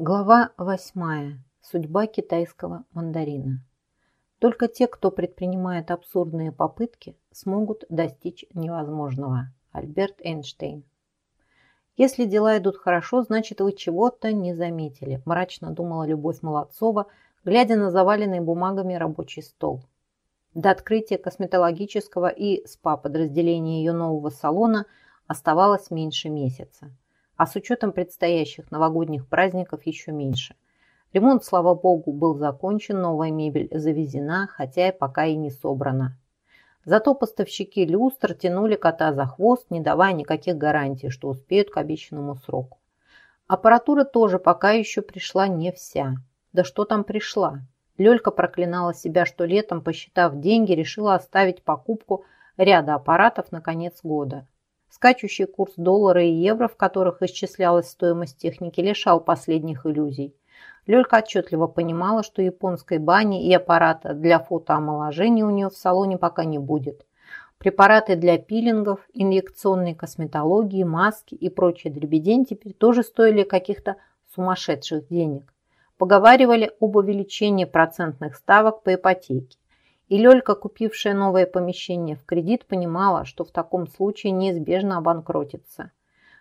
Глава восьмая. Судьба китайского мандарина. Только те, кто предпринимает абсурдные попытки, смогут достичь невозможного. Альберт Эйнштейн. Если дела идут хорошо, значит вы чего-то не заметили, мрачно думала Любовь Молодцова, глядя на заваленный бумагами рабочий стол. До открытия косметологического и СПА-подразделения ее нового салона оставалось меньше месяца а с учетом предстоящих новогодних праздников еще меньше. Ремонт, слава богу, был закончен, новая мебель завезена, хотя и пока и не собрана. Зато поставщики люстр тянули кота за хвост, не давая никаких гарантий, что успеют к обещанному сроку. Аппаратура тоже пока еще пришла не вся. Да что там пришла? Лёлька проклинала себя, что летом, посчитав деньги, решила оставить покупку ряда аппаратов на конец года. Скачущий курс доллара и евро, в которых исчислялась стоимость техники, лишал последних иллюзий. Лёлька отчетливо понимала, что японской бани и аппарата для фотоомоложения у нее в салоне пока не будет. Препараты для пилингов, инъекционной косметологии, маски и прочие дребедень теперь тоже стоили каких-то сумасшедших денег. Поговаривали об увеличении процентных ставок по ипотеке. И Лёлька, купившая новое помещение в кредит, понимала, что в таком случае неизбежно обанкротится.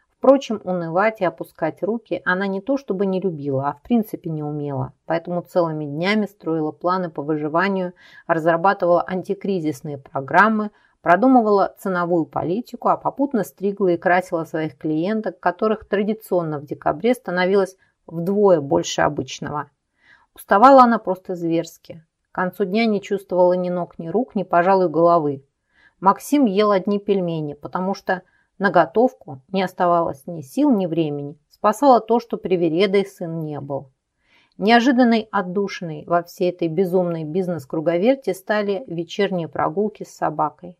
Впрочем, унывать и опускать руки она не то чтобы не любила, а в принципе не умела, поэтому целыми днями строила планы по выживанию, разрабатывала антикризисные программы, продумывала ценовую политику, а попутно стригла и красила своих клиенток, которых традиционно в декабре становилось вдвое больше обычного. Уставала она просто зверски. К концу дня не чувствовала ни ног, ни рук, ни, пожалуй, головы. Максим ел одни пельмени, потому что на готовку не оставалось ни сил, ни времени. Спасало то, что привередой сын не был. Неожиданной отдушиной во всей этой безумной бизнес-круговерти стали вечерние прогулки с собакой.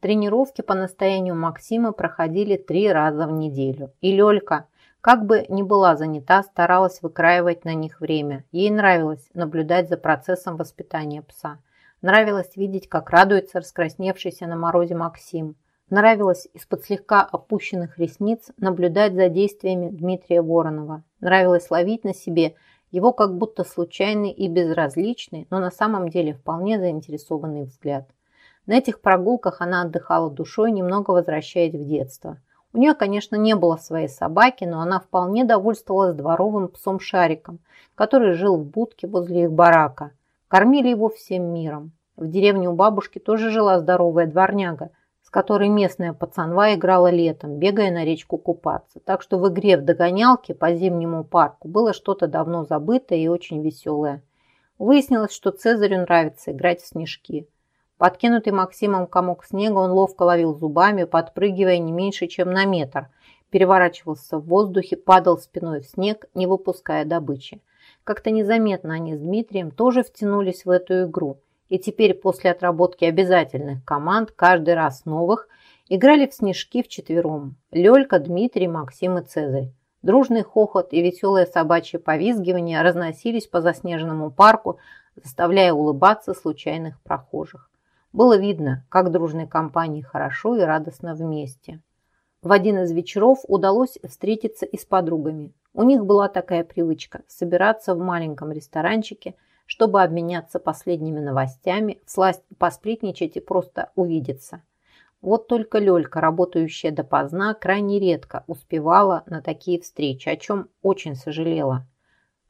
Тренировки по настоянию Максима проходили три раза в неделю. И Лёлька – как бы ни была занята, старалась выкраивать на них время. Ей нравилось наблюдать за процессом воспитания пса. Нравилось видеть, как радуется раскрасневшийся на морозе Максим. Нравилось из-под слегка опущенных ресниц наблюдать за действиями Дмитрия Воронова. Нравилось ловить на себе его как будто случайный и безразличный, но на самом деле вполне заинтересованный взгляд. На этих прогулках она отдыхала душой, немного возвращаясь в детство – у нее, конечно, не было своей собаки, но она вполне довольствовалась дворовым псом Шариком, который жил в будке возле их барака. Кормили его всем миром. В деревне у бабушки тоже жила здоровая дворняга, с которой местная пацанва играла летом, бегая на речку купаться. Так что в игре в догонялке по зимнему парку было что-то давно забытое и очень веселое. Выяснилось, что Цезарю нравится играть в снежки – Подкинутый Максимом комок снега он ловко ловил зубами, подпрыгивая не меньше, чем на метр. Переворачивался в воздухе, падал спиной в снег, не выпуская добычи. Как-то незаметно они с Дмитрием тоже втянулись в эту игру. И теперь после отработки обязательных команд, каждый раз новых, играли в снежки вчетвером. Лёлька, Дмитрий, Максим и Цезарь. Дружный хохот и веселое собачье повизгивание разносились по заснеженному парку, заставляя улыбаться случайных прохожих. Было видно, как дружной компании хорошо и радостно вместе. В один из вечеров удалось встретиться и с подругами. У них была такая привычка – собираться в маленьком ресторанчике, чтобы обменяться последними новостями, сласть посплетничать и просто увидеться. Вот только Лёлька, работающая допоздна, крайне редко успевала на такие встречи, о чем очень сожалела.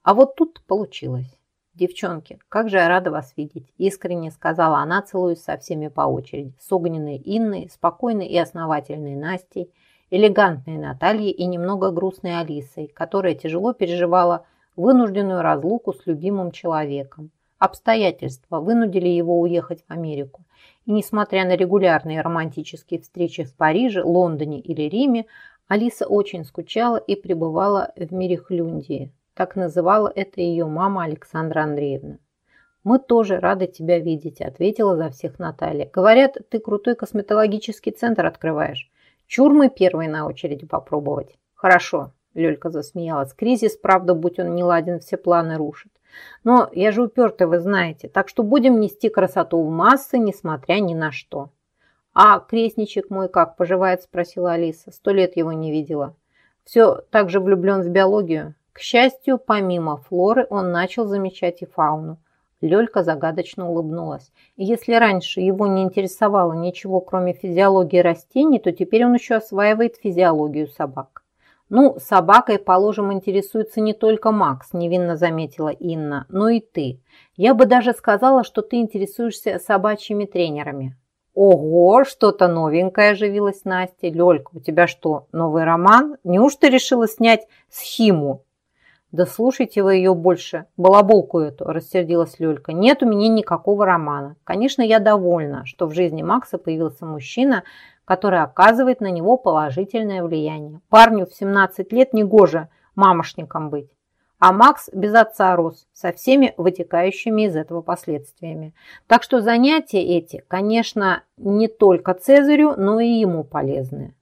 А вот тут получилось. «Девчонки, как же я рада вас видеть!» – искренне сказала она, целуясь со всеми по очереди. С огненной Инной, спокойной и основательной Настей, элегантной Натальей и немного грустной Алисой, которая тяжело переживала вынужденную разлуку с любимым человеком. Обстоятельства вынудили его уехать в Америку. И несмотря на регулярные романтические встречи в Париже, Лондоне или Риме, Алиса очень скучала и пребывала в мире Хлюндии, так называла это ее мама Александра Андреевна. «Мы тоже рады тебя видеть», – ответила за всех Наталья. «Говорят, ты крутой косметологический центр открываешь. Чур мы первые на очереди попробовать». «Хорошо», – Лёлька засмеялась. «Кризис, правда, будь он не ладен, все планы рушит. Но я же упертая, вы знаете, так что будем нести красоту в массы, несмотря ни на что». «А крестничек мой как поживает?» – спросила Алиса. «Сто лет его не видела». «Все так же влюблен в биологию?» К счастью, помимо флоры он начал замечать и фауну. Лёлька загадочно улыбнулась. И если раньше его не интересовало ничего, кроме физиологии растений, то теперь он еще осваивает физиологию собак. «Ну, собакой, положим, интересуется не только Макс», – невинно заметила Инна, – «но и ты. Я бы даже сказала, что ты интересуешься собачьими тренерами». «Ого, что-то новенькое!» – оживилась Настя. «Лёлька, у тебя что, новый роман? Неужто решила снять схему?» «Да слушайте вы ее больше, балаболку эту!» – рассердилась Лёлька. «Нет у меня никакого романа. Конечно, я довольна, что в жизни Макса появился мужчина, который оказывает на него положительное влияние. Парню в 17 лет негоже мамошником быть. А Макс без отца рос, со всеми вытекающими из этого последствиями. Так что занятия эти, конечно, не только Цезарю, но и ему полезны.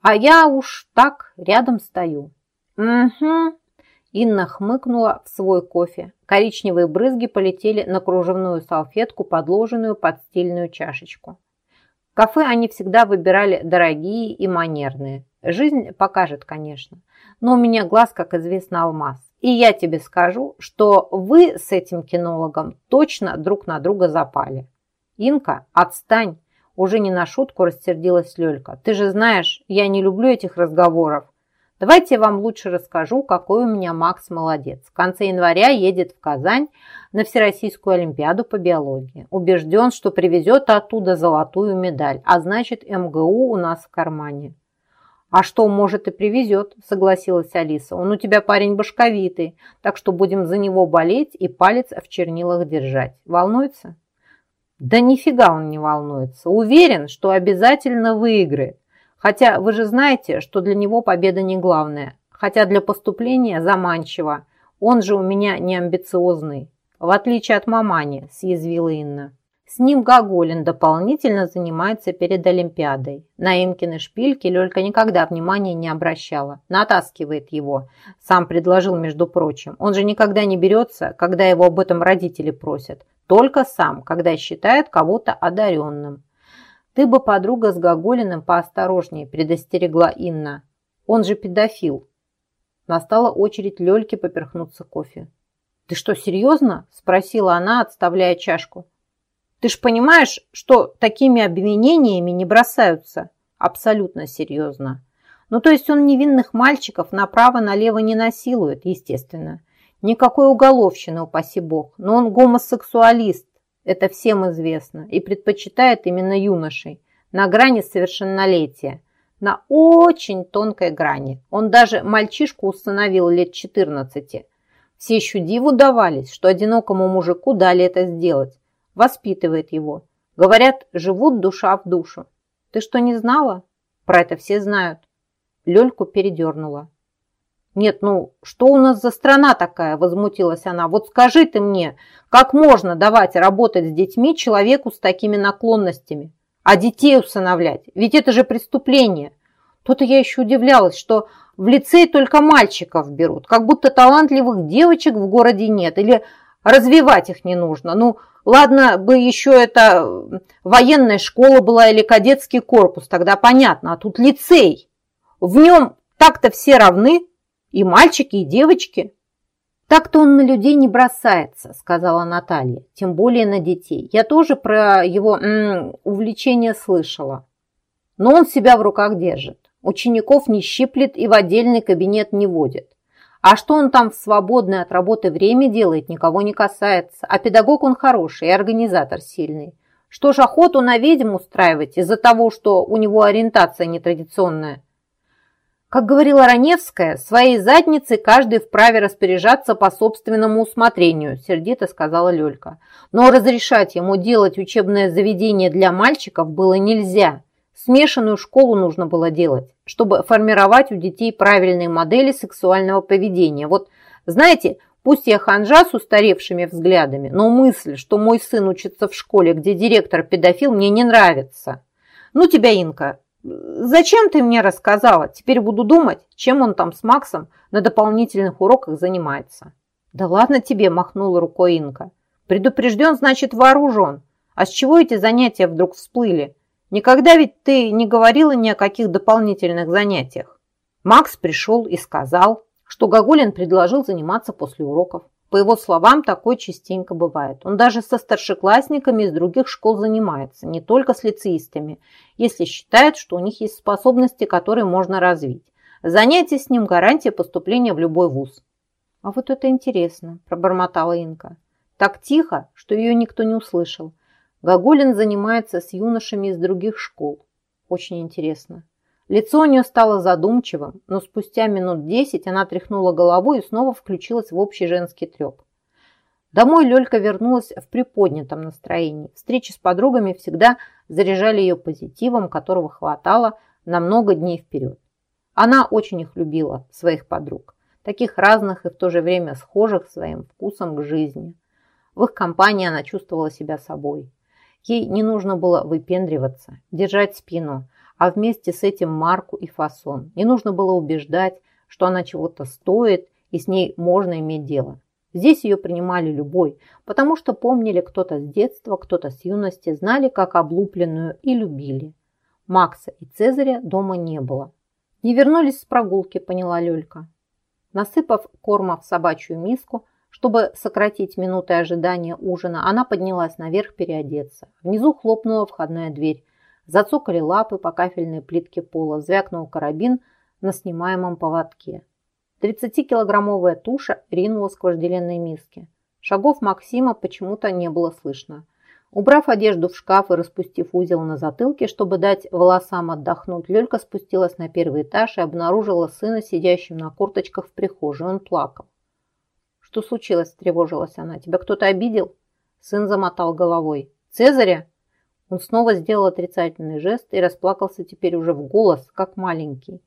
А я уж так рядом стою. Угу. Инна хмыкнула в свой кофе. Коричневые брызги полетели на кружевную салфетку, подложенную под стильную чашечку. Кафе они всегда выбирали дорогие и манерные. Жизнь покажет, конечно. Но у меня глаз, как известно, алмаз. И я тебе скажу, что вы с этим кинологом точно друг на друга запали. Инка, отстань. Уже не на шутку рассердилась Лёлька. Ты же знаешь, я не люблю этих разговоров. Давайте я вам лучше расскажу, какой у меня Макс молодец. В конце января едет в Казань на Всероссийскую Олимпиаду по биологии. Убежден, что привезет оттуда золотую медаль, а значит МГУ у нас в кармане. «А что, может, и привезет», – согласилась Алиса. «Он у тебя парень башковитый, так что будем за него болеть и палец в чернилах держать. Волнуется?» «Да нифига он не волнуется. Уверен, что обязательно выиграет. Хотя вы же знаете, что для него победа не главное. Хотя для поступления заманчиво. Он же у меня не амбициозный. В отличие от мамани, съязвила Инна. С ним Гоголин дополнительно занимается перед Олимпиадой. На Имкины шпильки Лёлька никогда внимания не обращала. Натаскивает его. Сам предложил, между прочим. Он же никогда не берется, когда его об этом родители просят. Только сам, когда считает кого-то одаренным. «Ты бы, подруга, с Гоголиным поосторожнее», – предостерегла Инна. «Он же педофил». Настала очередь Лёльке поперхнуться кофе. «Ты что, серьезно?» – спросила она, отставляя чашку. «Ты ж понимаешь, что такими обвинениями не бросаются?» «Абсолютно серьезно». «Ну, то есть он невинных мальчиков направо-налево не насилует, естественно. Никакой уголовщины, упаси бог. Но он гомосексуалист, это всем известно, и предпочитает именно юношей, на грани совершеннолетия, на очень тонкой грани. Он даже мальчишку установил лет 14. Все еще диву давались, что одинокому мужику дали это сделать. Воспитывает его. Говорят, живут душа в душу. Ты что, не знала? Про это все знают. Лёльку передернула. «Нет, ну что у нас за страна такая?» – возмутилась она. «Вот скажи ты мне, как можно давать работать с детьми человеку с такими наклонностями? А детей усыновлять? Ведь это же преступление!» То-то я еще удивлялась, что в лицей только мальчиков берут, как будто талантливых девочек в городе нет, или развивать их не нужно. Ну, ладно бы еще это военная школа была или кадетский корпус, тогда понятно, а тут лицей. В нем так-то все равны, и мальчики, и девочки. Так-то он на людей не бросается, сказала Наталья, тем более на детей. Я тоже про его м -м, увлечение слышала. Но он себя в руках держит. Учеников не щиплет и в отдельный кабинет не водит. А что он там в свободное от работы время делает, никого не касается. А педагог он хороший и организатор сильный. Что ж охоту на ведьм устраивать из-за того, что у него ориентация нетрадиционная? Как говорила Раневская, своей задницей каждый вправе распоряжаться по собственному усмотрению, сердито сказала Лёлька. Но разрешать ему делать учебное заведение для мальчиков было нельзя. Смешанную школу нужно было делать, чтобы формировать у детей правильные модели сексуального поведения. Вот, знаете, пусть я ханжа с устаревшими взглядами, но мысль, что мой сын учится в школе, где директор педофил, мне не нравится. Ну тебя, Инка, «Зачем ты мне рассказала? Теперь буду думать, чем он там с Максом на дополнительных уроках занимается». «Да ладно тебе», – махнула рукой Инка. «Предупрежден, значит вооружен. А с чего эти занятия вдруг всплыли? Никогда ведь ты не говорила ни о каких дополнительных занятиях». Макс пришел и сказал. что Гагулин предложил заниматься после уроков. По его словам, такое частенько бывает. Он даже со старшеклассниками из других школ занимается, не только с лицеистами, если считает, что у них есть способности, которые можно развить. Занятие с ним – гарантия поступления в любой вуз. «А вот это интересно», – пробормотала Инка. Так тихо, что ее никто не услышал. Гагулин занимается с юношами из других школ. Очень интересно. Лицо у нее стало задумчивым, но спустя минут десять она тряхнула головой и снова включилась в общий женский треп. Домой Лёлька вернулась в приподнятом настроении. Встречи с подругами всегда заряжали ее позитивом, которого хватало на много дней вперед. Она очень их любила, своих подруг, таких разных и в то же время схожих своим вкусом к жизни. В их компании она чувствовала себя собой. Ей не нужно было выпендриваться, держать спину, а вместе с этим марку и фасон. Не нужно было убеждать, что она чего-то стоит и с ней можно иметь дело. Здесь ее принимали любой, потому что помнили кто-то с детства, кто-то с юности, знали как облупленную и любили. Макса и Цезаря дома не было. Не вернулись с прогулки, поняла Лёлька. Насыпав корма в собачью миску, чтобы сократить минуты ожидания ужина, она поднялась наверх переодеться. Внизу хлопнула входная дверь. Зацокали лапы по кафельной плитке пола, звякнул карабин на снимаемом поводке. Тридцатикилограммовая туша ринулась к вожделенной миске. Шагов Максима почему-то не было слышно. Убрав одежду в шкаф и распустив узел на затылке, чтобы дать волосам отдохнуть, Лёлька спустилась на первый этаж и обнаружила сына, сидящим на курточках в прихожей. Он плакал. «Что случилось?» – тревожилась она. «Тебя кто-то обидел?» Сын замотал головой. «Цезаря?» Он снова сделал отрицательный жест и расплакался теперь уже в голос, как маленький.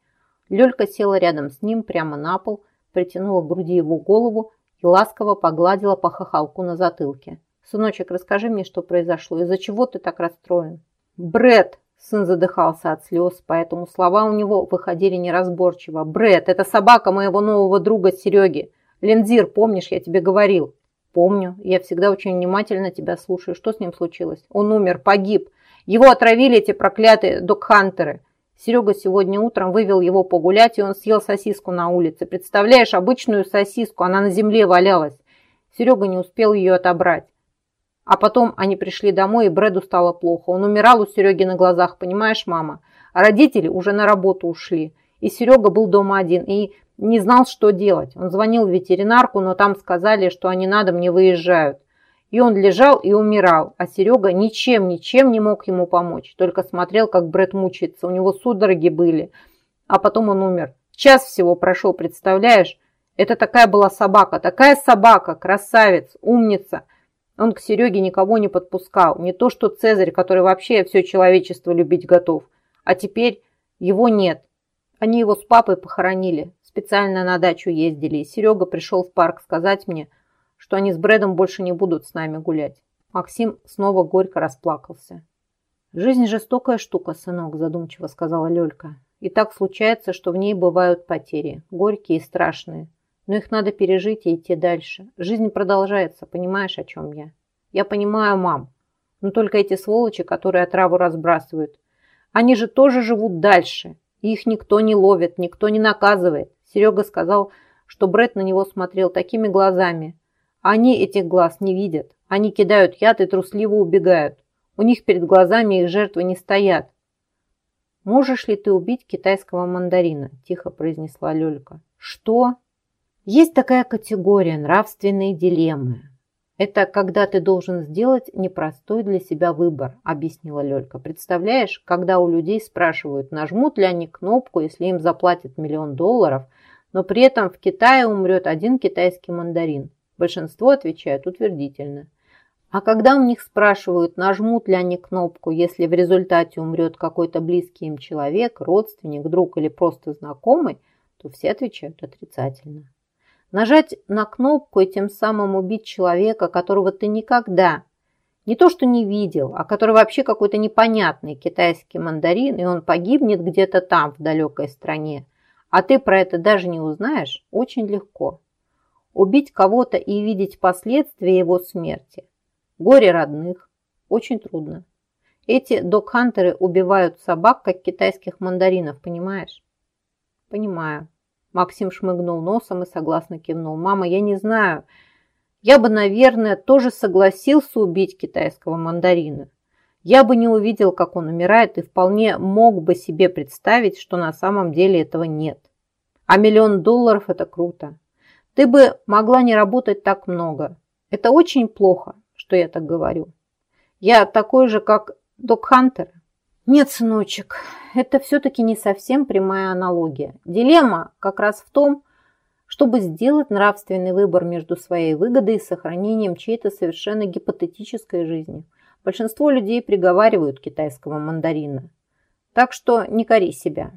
Лёлька села рядом с ним прямо на пол, притянула к груди его голову и ласково погладила по хохолку на затылке. «Сыночек, расскажи мне, что произошло. Из-за чего ты так расстроен?» Бред! Сын задыхался от слез, поэтому слова у него выходили неразборчиво. Бред, это собака моего нового друга Сереги. Лензир, помнишь, я тебе говорил?» «Помню. Я всегда очень внимательно тебя слушаю. Что с ним случилось?» «Он умер, погиб. Его отравили эти проклятые докхантеры. Серега сегодня утром вывел его погулять, и он съел сосиску на улице. Представляешь, обычную сосиску, она на земле валялась. Серега не успел ее отобрать. А потом они пришли домой, и Брэду стало плохо. Он умирал у Сереги на глазах, понимаешь, мама? А родители уже на работу ушли. И Серега был дома один. И не знал, что делать. Он звонил в ветеринарку, но там сказали, что они на дом не выезжают. И он лежал и умирал, а Серега ничем, ничем не мог ему помочь. Только смотрел, как Брэд мучается. У него судороги были. А потом он умер. Час всего прошел, представляешь? Это такая была собака, такая собака, красавец, умница. Он к Сереге никого не подпускал. Не то, что Цезарь, который вообще все человечество любить готов. А теперь его нет. Они его с папой похоронили. Специально на дачу ездили, и Серега пришел в парк сказать мне, что они с Брэдом больше не будут с нами гулять. Максим снова горько расплакался. «Жизнь жестокая штука, сынок», – задумчиво сказала Лёлька. «И так случается, что в ней бывают потери, горькие и страшные. Но их надо пережить и идти дальше. Жизнь продолжается, понимаешь, о чем я? Я понимаю, мам. Но только эти сволочи, которые отраву разбрасывают, они же тоже живут дальше. И их никто не ловит, никто не наказывает. Серега сказал, что Бред на него смотрел такими глазами. Они этих глаз не видят. Они кидают яд и трусливо убегают. У них перед глазами их жертвы не стоят. «Можешь ли ты убить китайского мандарина?» – тихо произнесла Лёлька. «Что?» «Есть такая категория – нравственные дилеммы. Это когда ты должен сделать непростой для себя выбор», – объяснила Лёлька. «Представляешь, когда у людей спрашивают, нажмут ли они кнопку, если им заплатят миллион долларов – но при этом в Китае умрет один китайский мандарин. Большинство отвечают утвердительно. А когда у них спрашивают, нажмут ли они кнопку, если в результате умрет какой-то близкий им человек, родственник, друг или просто знакомый, то все отвечают отрицательно. Нажать на кнопку и тем самым убить человека, которого ты никогда, не то что не видел, а который вообще какой-то непонятный китайский мандарин, и он погибнет где-то там, в далекой стране – а ты про это даже не узнаешь, очень легко. Убить кого-то и видеть последствия его смерти. Горе родных. Очень трудно. Эти док-хантеры убивают собак, как китайских мандаринов, понимаешь? Понимаю. Максим шмыгнул носом и согласно кивнул. «Мама, я не знаю. Я бы, наверное, тоже согласился убить китайского мандарина. Я бы не увидел, как он умирает, и вполне мог бы себе представить, что на самом деле этого нет. А миллион долларов – это круто. Ты бы могла не работать так много. Это очень плохо, что я так говорю. Я такой же, как Док Хантер. Нет, сыночек, это все-таки не совсем прямая аналогия. Дилемма как раз в том, чтобы сделать нравственный выбор между своей выгодой и сохранением чьей-то совершенно гипотетической жизни. Большинство людей приговаривают китайского мандарина. Так что не кори себя.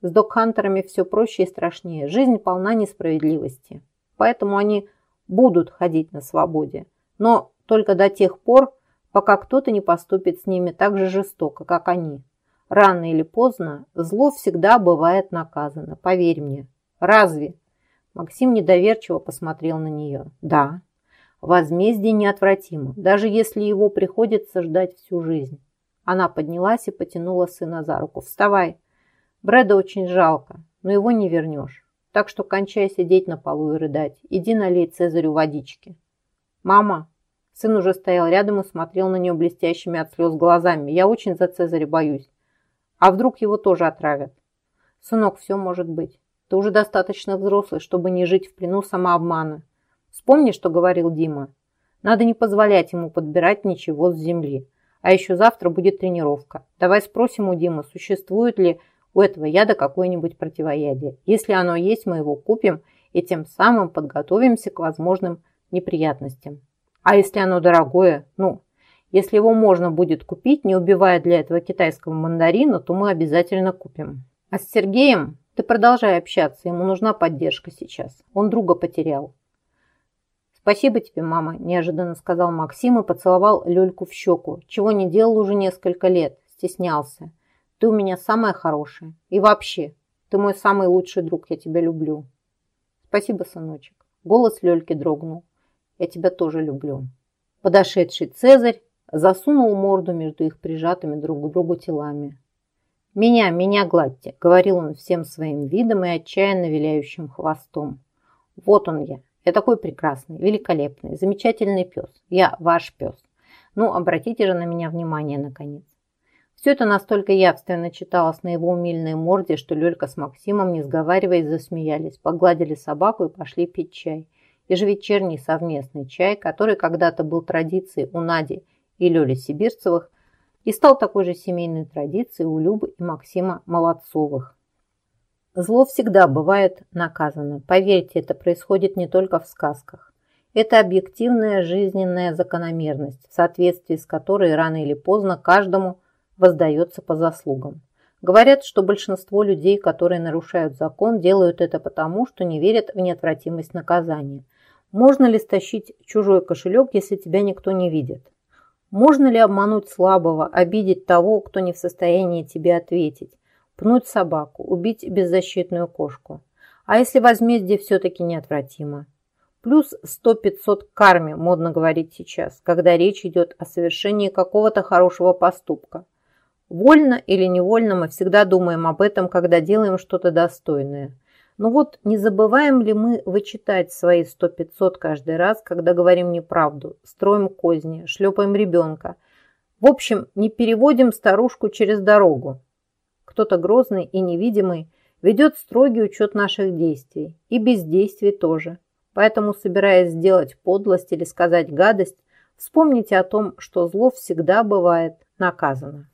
С док-хантерами все проще и страшнее. Жизнь полна несправедливости. Поэтому они будут ходить на свободе. Но только до тех пор, пока кто-то не поступит с ними так же жестоко, как они. Рано или поздно зло всегда бывает наказано, поверь мне. Разве? Максим недоверчиво посмотрел на нее. Да, возмездие неотвратимо, даже если его приходится ждать всю жизнь. Она поднялась и потянула сына за руку. Вставай. Брэда очень жалко, но его не вернешь. Так что кончай сидеть на полу и рыдать. Иди налей Цезарю водички. Мама. Сын уже стоял рядом и смотрел на нее блестящими от слез глазами. Я очень за Цезаря боюсь. А вдруг его тоже отравят? Сынок, все может быть. Ты уже достаточно взрослый, чтобы не жить в плену самообмана. Вспомни, что говорил Дима. Надо не позволять ему подбирать ничего с земли. А еще завтра будет тренировка. Давай спросим у Димы, существует ли у этого яда какое-нибудь противоядие. Если оно есть, мы его купим и тем самым подготовимся к возможным неприятностям. А если оно дорогое? Ну, если его можно будет купить, не убивая для этого китайского мандарина, то мы обязательно купим. А с Сергеем ты продолжай общаться, ему нужна поддержка сейчас. Он друга потерял. «Спасибо тебе, мама», – неожиданно сказал Максим и поцеловал Лёльку в щеку, чего не делал уже несколько лет, стеснялся. «Ты у меня самая хорошая. И вообще, ты мой самый лучший друг, я тебя люблю». «Спасибо, сыночек». Голос Лёльки дрогнул. «Я тебя тоже люблю». Подошедший Цезарь засунул морду между их прижатыми друг к другу телами. «Меня, меня гладьте», — говорил он всем своим видом и отчаянно виляющим хвостом. «Вот он я. Я такой прекрасный, великолепный, замечательный пес. Я ваш пес. Ну, обратите же на меня внимание, наконец». Все это настолько явственно читалось на его умильной морде, что Лёлька с Максимом, не сговариваясь, засмеялись, погладили собаку и пошли пить чай. Ежевечерний совместный чай, который когда-то был традицией у Нади и Лёли Сибирцевых, и стал такой же семейной традицией у Любы и Максима Молодцовых. Зло всегда бывает наказано. Поверьте, это происходит не только в сказках. Это объективная жизненная закономерность, в соответствии с которой рано или поздно каждому воздается по заслугам. Говорят, что большинство людей, которые нарушают закон, делают это потому, что не верят в неотвратимость наказания. Можно ли стащить чужой кошелек, если тебя никто не видит? Можно ли обмануть слабого, обидеть того, кто не в состоянии тебе ответить? Пнуть собаку, убить беззащитную кошку? А если возмездие все-таки неотвратимо? Плюс 100-500 карме, модно говорить сейчас, когда речь идет о совершении какого-то хорошего поступка. Вольно или невольно мы всегда думаем об этом, когда делаем что-то достойное – но вот не забываем ли мы вычитать свои сто пятьсот каждый раз, когда говорим неправду, строим козни, шлепаем ребенка. В общем, не переводим старушку через дорогу. Кто-то грозный и невидимый ведет строгий учет наших действий. И бездействий тоже. Поэтому, собираясь сделать подлость или сказать гадость, вспомните о том, что зло всегда бывает наказано.